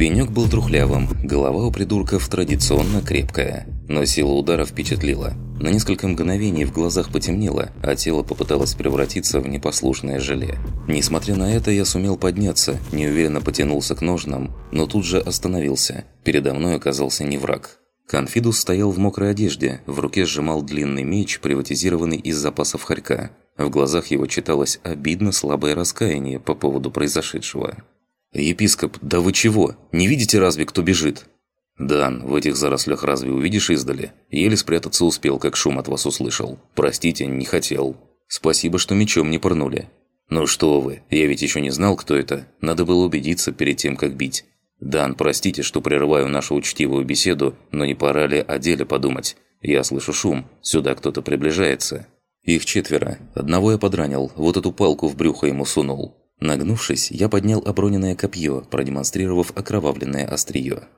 Пенёк был трухлявым, голова у придурков традиционно крепкая, но сила удара впечатлила. На несколько мгновений в глазах потемнело, а тело попыталось превратиться в непослушное желе. Несмотря на это, я сумел подняться, неуверенно потянулся к ножнам, но тут же остановился. Передо мной оказался не враг. Конфидус стоял в мокрой одежде, в руке сжимал длинный меч, приватизированный из запасов хорька. В глазах его читалось обидно слабое раскаяние по поводу произошедшего. «Епископ, да вы чего? Не видите разве, кто бежит?» «Дан, в этих зарослях разве увидишь издали? Еле спрятаться успел, как шум от вас услышал. Простите, не хотел. Спасибо, что мечом не пырнули. Ну что вы, я ведь еще не знал, кто это. Надо было убедиться перед тем, как бить. Дан, простите, что прерываю нашу учтивую беседу, но не пора ли о деле подумать? Я слышу шум, сюда кто-то приближается». Их четверо. Одного я подранил, вот эту палку в брюхо ему сунул. Нагнувшись, я поднял оброненное копье, продемонстрировав окровавленное острие.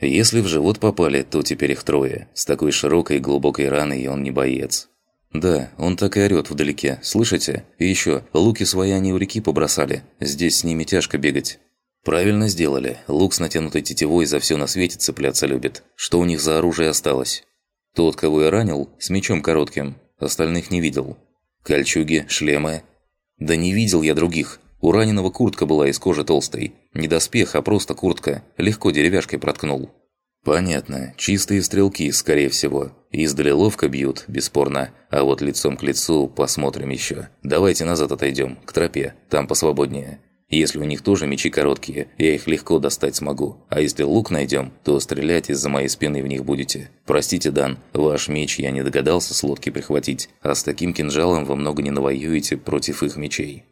Если в живот попали, то теперь их трое. С такой широкой и глубокой раной он не боец. Да, он так и орёт вдалеке, слышите? И ещё, луки свои они у реки побросали. Здесь с ними тяжко бегать. Правильно сделали. Лук с натянутой тетивой за всё на свете цепляться любит. Что у них за оружие осталось? Тот, кого я ранил, с мечом коротким. Остальных не видел. Кольчуги, шлемы. Да не видел я других. У раненого куртка была из кожи толстой. Не доспех, а просто куртка. Легко деревяшкой проткнул. Понятно. Чистые стрелки, скорее всего. Издали ловко бьют, бесспорно. А вот лицом к лицу посмотрим еще. Давайте назад отойдем, к тропе. Там посвободнее. Если у них тоже мечи короткие, я их легко достать смогу. А если лук найдем, то стрелять из-за моей спины в них будете. Простите, Дан, ваш меч я не догадался с лодки прихватить, а с таким кинжалом вы много не навоюете против их мечей.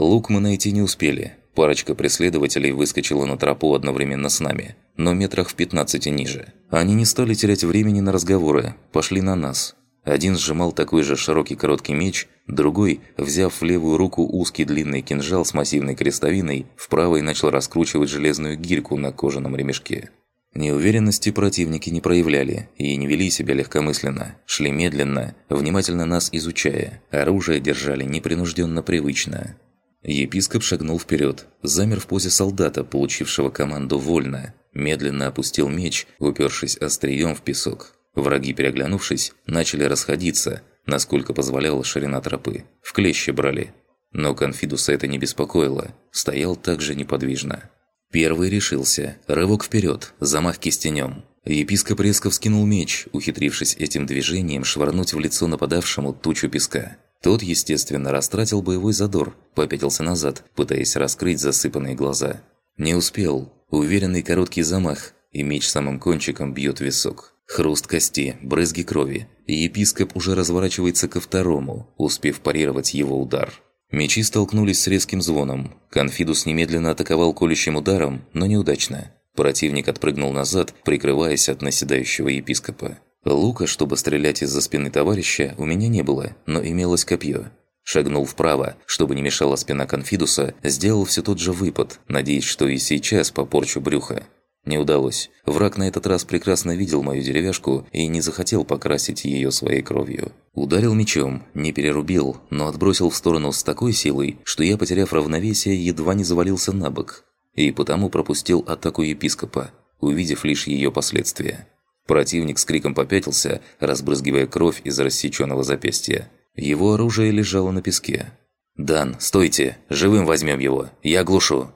Лук мы найти не успели. Парочка преследователей выскочила на тропу одновременно с нами, но метрах в 15 ниже. Они не стали терять времени на разговоры, пошли на нас. Один сжимал такой же широкий короткий меч, другой, взяв в левую руку узкий длинный кинжал с массивной крестовиной, в правой начал раскручивать железную гирьку на кожаном ремешке. Неуверенности противники не проявляли и не вели себя легкомысленно, шли медленно, внимательно нас изучая, оружие держали непринужденно привычно. Епископ шагнул вперед, замер в позе солдата, получившего команду «Вольно», медленно опустил меч, упершись острием в песок. Враги, переглянувшись, начали расходиться, насколько позволяла ширина тропы. В клещи брали. Но Конфидуса это не беспокоило, стоял также неподвижно. Первый решился. Рывок вперед, замах кистенем. Епископ резко вскинул меч, ухитрившись этим движением швырнуть в лицо нападавшему тучу песка. Тот, естественно, растратил боевой задор, попятился назад, пытаясь раскрыть засыпанные глаза. Не успел. Уверенный короткий замах, и меч самым кончиком бьет висок. Хруст кости, брызги крови, и епископ уже разворачивается ко второму, успев парировать его удар. Мечи столкнулись с резким звоном. Конфидус немедленно атаковал колющим ударом, но неудачно. Противник отпрыгнул назад, прикрываясь от наседающего епископа. Лука, чтобы стрелять из-за спины товарища, у меня не было, но имелось копье. Шагнул вправо, чтобы не мешала спина Конфидуса, сделал все тот же выпад, надеясь, что и сейчас попорчу брюхо. Не удалось. Враг на этот раз прекрасно видел мою деревяшку и не захотел покрасить ее своей кровью. Ударил мечом, не перерубил, но отбросил в сторону с такой силой, что я, потеряв равновесие, едва не завалился на бок. И потому пропустил атаку епископа, увидев лишь ее последствия. Противник с криком попятился, разбрызгивая кровь из рассеченного запястья. Его оружие лежало на песке. «Дан, стойте! Живым возьмем его! Я глушу!»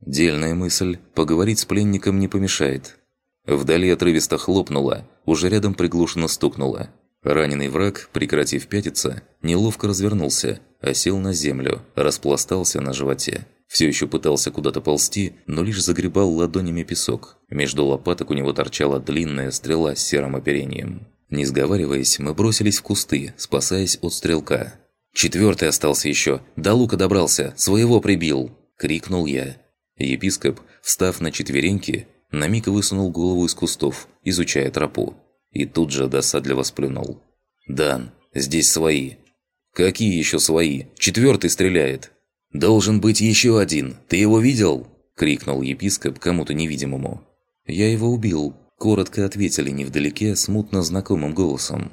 Дельная мысль. Поговорить с пленником не помешает. Вдали отрывисто хлопнуло, уже рядом приглушенно стукнуло. Раненый враг, прекратив пятиться, неловко развернулся, осел на землю, распластался на животе. Все еще пытался куда-то ползти, но лишь загребал ладонями песок. Между лопаток у него торчала длинная стрела с серым оперением. Не сговариваясь, мы бросились в кусты, спасаясь от стрелка. «Четвертый остался еще! До лука добрался! Своего прибил!» – крикнул я. Епископ, встав на четвереньки, на миг высунул голову из кустов, изучая тропу. И тут же досадливо сплюнул. «Дан, здесь свои». «Какие еще свои? Четвертый стреляет!» «Должен быть еще один! Ты его видел?» – крикнул епископ кому-то невидимому. «Я его убил», – коротко ответили невдалеке смутно знакомым голосом.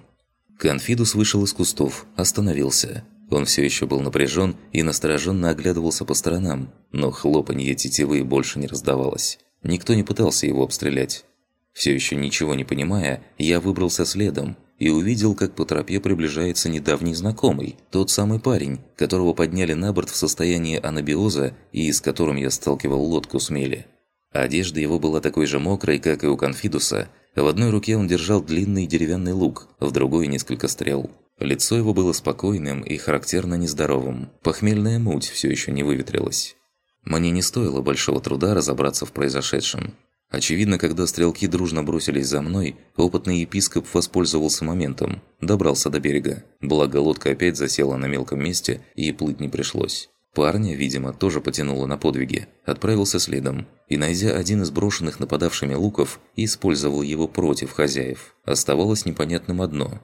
Конфидус вышел из кустов, остановился. Он все еще был напряжен и настороженно оглядывался по сторонам, но хлопанье тетивы больше не раздавалось. Никто не пытался его обстрелять. Все еще ничего не понимая, я выбрался следом и увидел, как по тропе приближается недавний знакомый, тот самый парень, которого подняли на борт в состоянии анабиоза и с которым я сталкивал лодку с мели. Одежда его была такой же мокрой, как и у Конфидуса. В одной руке он держал длинный деревянный лук, в другой – несколько стрел. Лицо его было спокойным и характерно нездоровым. Похмельная муть все еще не выветрилась. Мне не стоило большого труда разобраться в произошедшем. Очевидно, когда стрелки дружно бросились за мной, опытный епископ воспользовался моментом, добрался до берега. Благо лодка опять засела на мелком месте, и плыть не пришлось. Парня, видимо, тоже потянуло на подвиги, отправился следом, и, найдя один из брошенных нападавшими луков, использовал его против хозяев. Оставалось непонятным одно.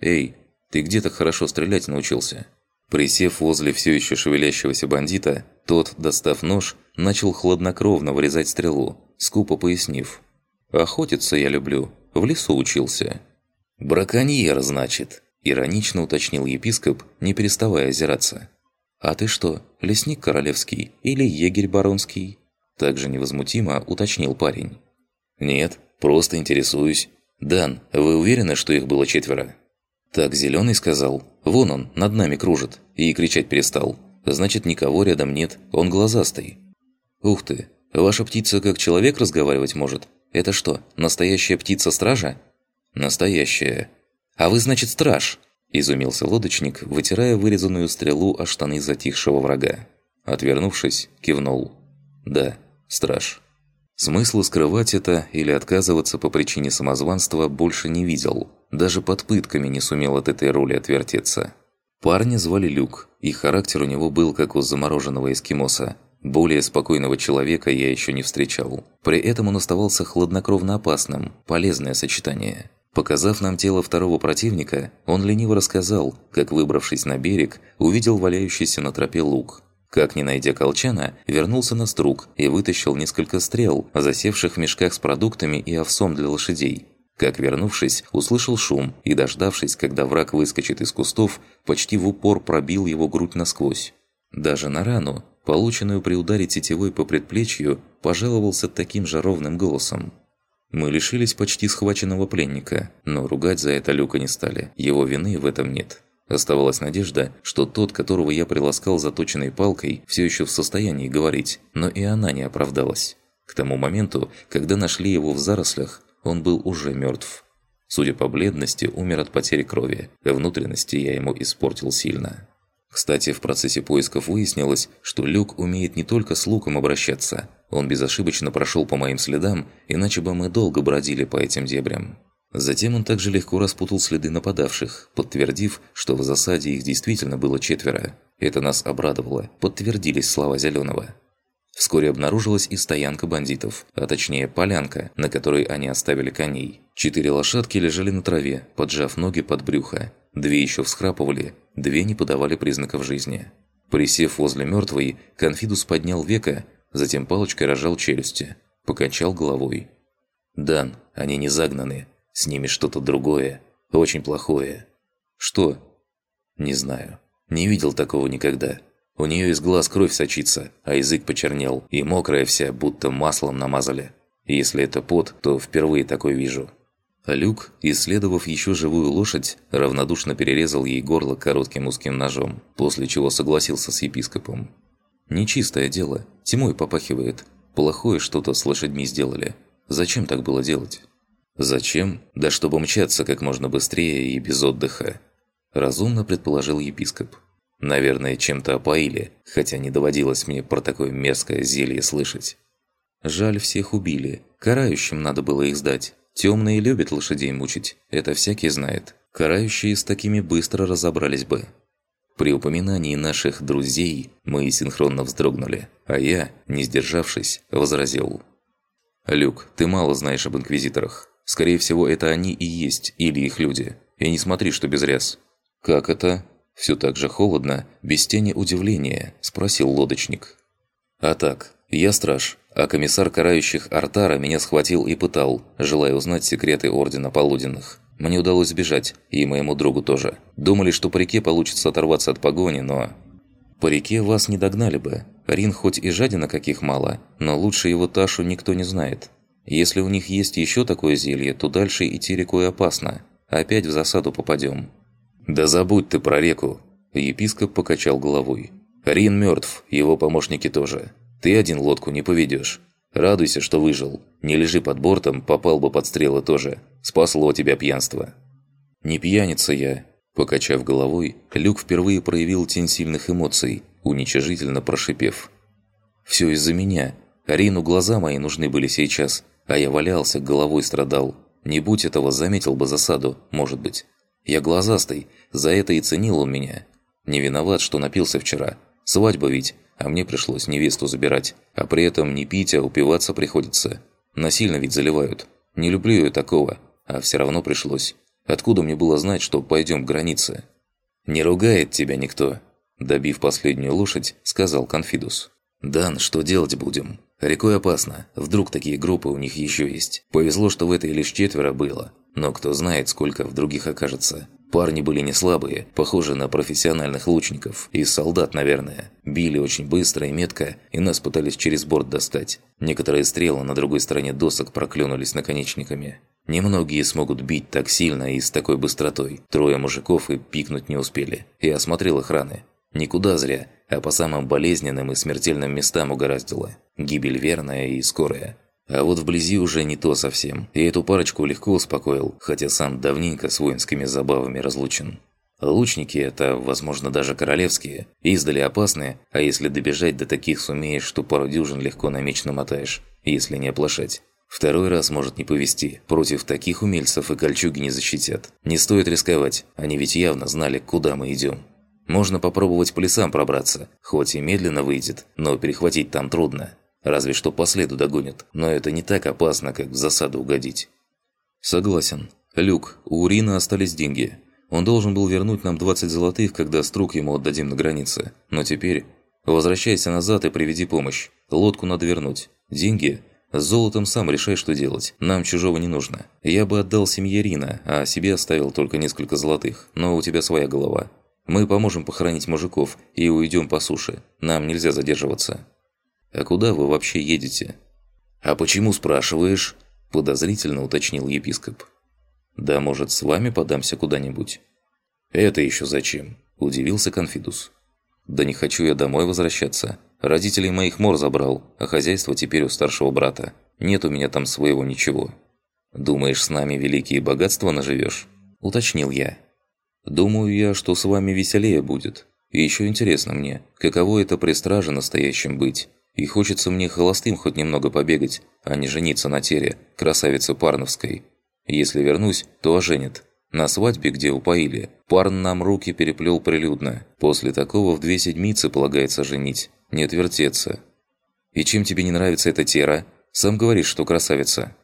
«Эй, ты где так хорошо стрелять научился?» Присев возле все еще шевелящегося бандита, тот, достав нож, начал хладнокровно вырезать стрелу, скупо пояснив. «Охотиться я люблю, в лесу учился». «Браконьер, значит», – иронично уточнил епископ, не переставая озираться. «А ты что, лесник королевский или егерь баронский?» Также невозмутимо уточнил парень. «Нет, просто интересуюсь. Дан, вы уверены, что их было четверо?» «Так Зеленый сказал. Вон он, над нами кружит». И кричать перестал. «Значит, никого рядом нет, он глазастый». «Ух ты, Ваша птица как человек разговаривать может? Это что, настоящая птица-стража?» «Настоящая. А вы, значит, страж?» Изумился лодочник, вытирая вырезанную стрелу о штаны затихшего врага. Отвернувшись, кивнул. «Да, страж». Смысла скрывать это или отказываться по причине самозванства больше не видел. Даже под пытками не сумел от этой роли отвертеться. Парня звали Люк, и характер у него был как у замороженного эскимоса. Более спокойного человека я еще не встречал. При этом он оставался хладнокровно опасным, полезное сочетание. Показав нам тело второго противника, он лениво рассказал, как, выбравшись на берег, увидел валяющийся на тропе лук. Как, не найдя колчана, вернулся на струк и вытащил несколько стрел, засевших в мешках с продуктами и овсом для лошадей. Как, вернувшись, услышал шум и, дождавшись, когда враг выскочит из кустов, почти в упор пробил его грудь насквозь. Даже на рану, полученную при ударе тетивой по предплечью, пожаловался таким же ровным голосом. Мы лишились почти схваченного пленника, но ругать за это Люка не стали, его вины в этом нет. Оставалась надежда, что тот, которого я приласкал заточенной палкой, все еще в состоянии говорить, но и она не оправдалась. К тому моменту, когда нашли его в зарослях, он был уже мертв. Судя по бледности, умер от потери крови, а внутренности я ему испортил сильно. Кстати, в процессе поисков выяснилось, что Люк умеет не только с луком обращаться. Он безошибочно прошел по моим следам, иначе бы мы долго бродили по этим дебрям. Затем он также легко распутал следы нападавших, подтвердив, что в засаде их действительно было четверо. Это нас обрадовало, подтвердились слова Зеленого. Вскоре обнаружилась и стоянка бандитов, а точнее полянка, на которой они оставили коней. Четыре лошадки лежали на траве, поджав ноги под брюхо. Две еще всхрапывали, две не подавали признаков жизни. Присев возле мертвой, Конфидус поднял века, затем палочкой рожал челюсти. Покачал головой. «Дан, они не загнаны. С ними что-то другое. Очень плохое». «Что?» «Не знаю. Не видел такого никогда. У нее из глаз кровь сочится, а язык почернел, и мокрая вся, будто маслом намазали. Если это пот, то впервые такой вижу». Люк, исследовав еще живую лошадь, равнодушно перерезал ей горло коротким узким ножом, после чего согласился с епископом. «Нечистое дело, тьмой попахивает. Плохое что-то с лошадьми сделали. Зачем так было делать?» «Зачем? Да чтобы мчаться как можно быстрее и без отдыха», – разумно предположил епископ. «Наверное, чем-то опоили, хотя не доводилось мне про такое мерзкое зелье слышать». «Жаль, всех убили. Карающим надо было их сдать». Темные любят лошадей мучить, это всякий знает. Карающие с такими быстро разобрались бы. При упоминании наших «друзей» мы синхронно вздрогнули, а я, не сдержавшись, возразил. «Люк, ты мало знаешь об инквизиторах. Скорее всего, это они и есть, или их люди. И не смотри, что без ряс». «Как это?» Все так же холодно, без тени удивления, спросил лодочник. «А так, я страж, а комиссар карающих Артара меня схватил и пытал, желая узнать секреты Ордена Полуденных. Мне удалось сбежать, и моему другу тоже. Думали, что по реке получится оторваться от погони, но... По реке вас не догнали бы. Рин хоть и жадина каких мало, но лучше его Ташу никто не знает. Если у них есть еще такое зелье, то дальше идти рекой опасно. Опять в засаду попадем. «Да забудь ты про реку!» Епископ покачал головой. «Рин мертв, его помощники тоже. Ты один лодку не поведешь. Радуйся, что выжил. Не лежи под бортом, попал бы под стрелы тоже. Спасло тебя пьянство». «Не пьяница я», Покачав головой, Люк впервые проявил тень сильных эмоций, уничижительно прошипев. «Все из-за меня. Рину глаза мои нужны были сейчас, а я валялся, головой страдал. Не будь этого, заметил бы засаду, может быть. Я глазастый, за это и ценил он меня. Не виноват, что напился вчера. Свадьба ведь, а мне пришлось невесту забирать. А при этом не пить, а упиваться приходится. Насильно ведь заливают. Не люблю я такого, а все равно пришлось. Откуда мне было знать, что пойдем к границе? «Не ругает тебя никто», – добив последнюю лошадь, сказал Конфидус. «Дан, что делать будем? Рекой опасно, вдруг такие группы у них еще есть. Повезло, что в этой лишь четверо было, но кто знает, сколько в других окажется. Парни были не слабые, похожи на профессиональных лучников. И солдат, наверное. Били очень быстро и метко, и нас пытались через борт достать. Некоторые стрелы на другой стороне досок проклюнулись наконечниками. Немногие смогут бить так сильно и с такой быстротой. Трое мужиков и пикнуть не успели. И осмотрел их раны. Никуда зря, а по самым болезненным и смертельным местам угораздило. Гибель верная и скорая. А вот вблизи уже не то совсем. И эту парочку легко успокоил, хотя сам давненько с воинскими забавами разлучен. Лучники – это, возможно, даже королевские. Издали опасные, а если добежать до таких сумеешь, что пару дюжин легко на меч намотаешь, если не оплошать. Второй раз может не повезти. Против таких умельцев и кольчуги не защитят. Не стоит рисковать, они ведь явно знали, куда мы идем. Можно попробовать по лесам пробраться, хоть и медленно выйдет, но перехватить там трудно. Разве что по следу догонят, но это не так опасно, как в засаду угодить. Согласен. Люк, у Урина остались деньги. Он должен был вернуть нам 20 золотых, когда струк ему отдадим на границе. Но теперь... Возвращайся назад и приведи помощь. Лодку надо вернуть. Деньги? С золотом сам решай, что делать. Нам чужого не нужно. Я бы отдал семье Рина, а себе оставил только несколько золотых. Но у тебя своя голова. Мы поможем похоронить мужиков и уйдем по суше. Нам нельзя задерживаться. «А куда вы вообще едете?» «А почему спрашиваешь?» – подозрительно уточнил епископ. «Да, может, с вами подамся куда-нибудь?» «Это еще зачем?» – удивился Конфидус. «Да не хочу я домой возвращаться. Родителей моих мор забрал, а хозяйство теперь у старшего брата. Нет у меня там своего ничего». «Думаешь, с нами великие богатства наживешь?» – уточнил я. «Думаю я, что с вами веселее будет. И еще интересно мне, каково это при страже настоящем быть. И хочется мне холостым хоть немного побегать, а не жениться на Тере, красавице Парновской. Если вернусь, то оженит. На свадьбе, где упоили, Парн нам руки переплел прилюдно. После такого в две седмицы полагается женить. Не отвертеться. И чем тебе не нравится эта Тера? Сам говоришь, что красавица.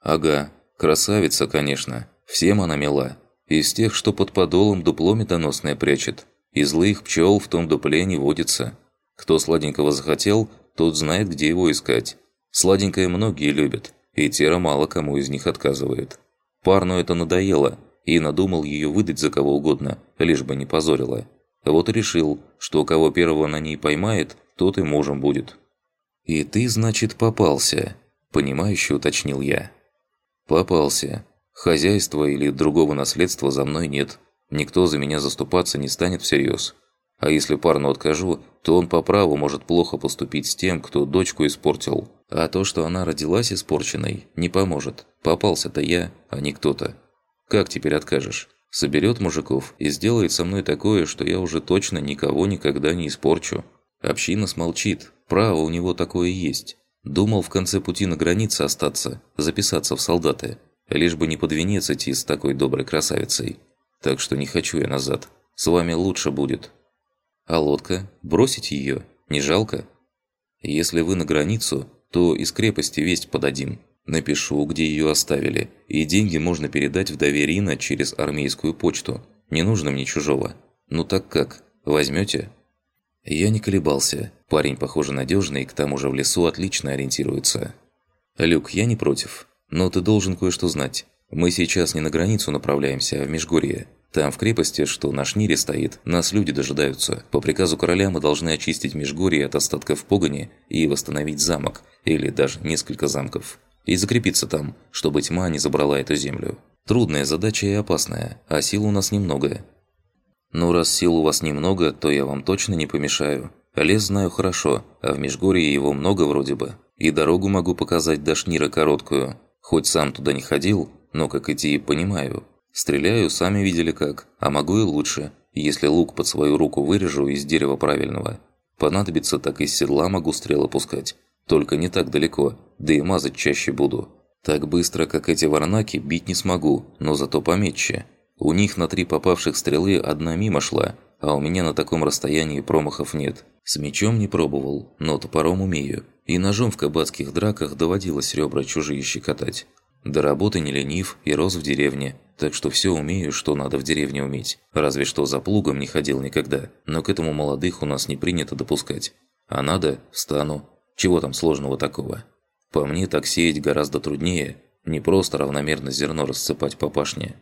Ага, красавица, конечно. Всем она мила. Из тех, что под подолом дупло медоносное прячет. И злых пчел в том дупле не водится. Кто сладенького захотел, тот знает, где его искать. Сладенькое многие любят, и Тера мало кому из них отказывает. Парну это надоело, и надумал ее выдать за кого угодно, лишь бы не позорила. Вот решил, что кого первого на ней поймает, тот и мужем будет. «И ты, значит, попался?» – понимающе уточнил я. «Попался. Хозяйства или другого наследства за мной нет. Никто за меня заступаться не станет всерьез. А если парну откажу, то он по праву может плохо поступить с тем, кто дочку испортил. А то, что она родилась испорченной, не поможет. Попался-то я, а не кто-то. Как теперь откажешь? Соберет мужиков и сделает со мной такое, что я уже точно никого никогда не испорчу. Община смолчит. Право у него такое есть. Думал в конце пути на границе остаться, записаться в солдаты. Лишь бы не под венец идти с такой доброй красавицей. Так что не хочу я назад. С вами лучше будет. А лодка? Бросить ее? Не жалко? Если вы на границу, то из крепости весть подадим. Напишу, где ее оставили, и деньги можно передать вдове Рина через армейскую почту. Не нужно мне чужого. Ну так как, возьмете? Я не колебался. Парень, похоже, надежный, к тому же в лесу отлично ориентируется. Люк, я не против. Но ты должен кое-что знать. Мы сейчас не на границу направляемся, а в Межгорье. Там в крепости, что на шнире стоит, нас люди дожидаются. По приказу короля мы должны очистить Межгорье от остатков погони и восстановить замок, или даже несколько замков. И закрепиться там, чтобы тьма не забрала эту землю. Трудная задача и опасная, а сил у нас немного. Ну, раз сил у вас немного, то я вам точно не помешаю. Лес знаю хорошо, а в Межгорье его много вроде бы. И дорогу могу показать до Шнира короткую. Хоть сам туда не ходил, но как идти понимаю. Стреляю, сами видели как, а могу и лучше, если лук под свою руку вырежу из дерева правильного. Понадобится, так из седла могу стрелы пускать. Только не так далеко, да и мазать чаще буду. Так быстро, как эти варнаки, бить не смогу, но зато пометче. У них на три попавших стрелы одна мимо шла, а у меня на таком расстоянии промахов нет. С мечом не пробовал, но топором умею. И ножом в кабацких драках доводилось ребра чужие щекотать. До работы не ленив и рос в деревне, так что все умею, что надо в деревне уметь. Разве что за плугом не ходил никогда, но к этому молодых у нас не принято допускать. А надо – встану. Чего там сложного такого? По мне, так сеять гораздо труднее, не просто равномерно зерно рассыпать по пашне.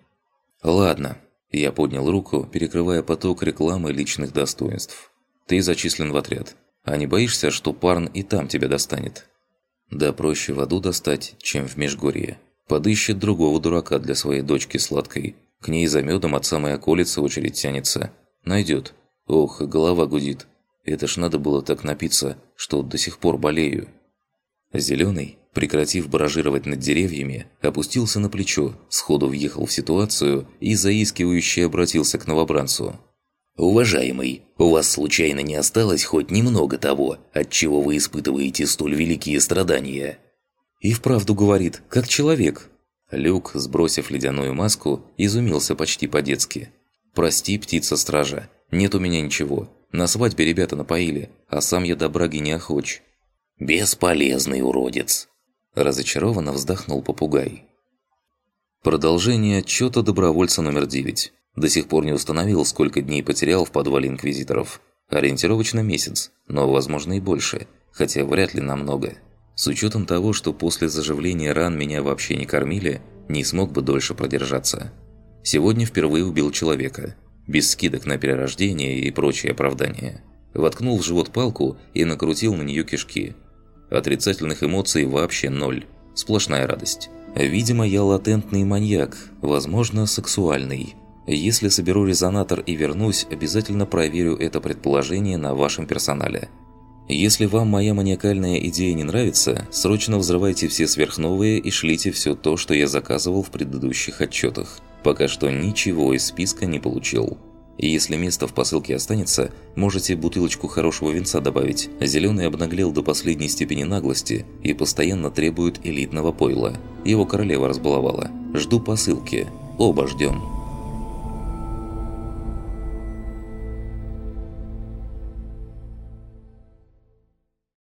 Ладно, я поднял руку, перекрывая поток рекламы личных достоинств. Ты зачислен в отряд. А не боишься, что парн и там тебя достанет? Да проще в аду достать, чем в Межгорье. Подыщет другого дурака для своей дочки сладкой. К ней за медом от самой околицы очередь тянется. Найдет. Ох, голова гудит. Это ж надо было так напиться, что до сих пор болею. Зеленый, прекратив баражировать над деревьями, опустился на плечо, сходу въехал в ситуацию и заискивающе обратился к новобранцу. «Уважаемый, у вас случайно не осталось хоть немного того, от чего вы испытываете столь великие страдания?» И вправду говорит, как человек. Люк, сбросив ледяную маску, изумился почти по-детски. «Прости, птица-стража, нет у меня ничего. На свадьбе ребята напоили, а сам я до браги не охоч». «Бесполезный уродец!» Разочарованно вздохнул попугай. Продолжение отчета добровольца номер 9. До сих пор не установил, сколько дней потерял в подвале инквизиторов. Ориентировочно месяц, но возможно и больше, хотя вряд ли намного. С учетом того, что после заживления ран меня вообще не кормили, не смог бы дольше продержаться. Сегодня впервые убил человека, без скидок на перерождение и прочие оправдания. Воткнул в живот палку и накрутил на нее кишки. Отрицательных эмоций вообще ноль. Сплошная радость. Видимо, я латентный маньяк, возможно, сексуальный. Если соберу резонатор и вернусь, обязательно проверю это предположение на вашем персонале. Если вам моя маниакальная идея не нравится, срочно взрывайте все сверхновые и шлите все то, что я заказывал в предыдущих отчетах. Пока что ничего из списка не получил. И если место в посылке останется, можете бутылочку хорошего винца добавить. Зеленый обнаглел до последней степени наглости и постоянно требует элитного пойла. Его королева разбаловала. Жду посылки. Оба ждем.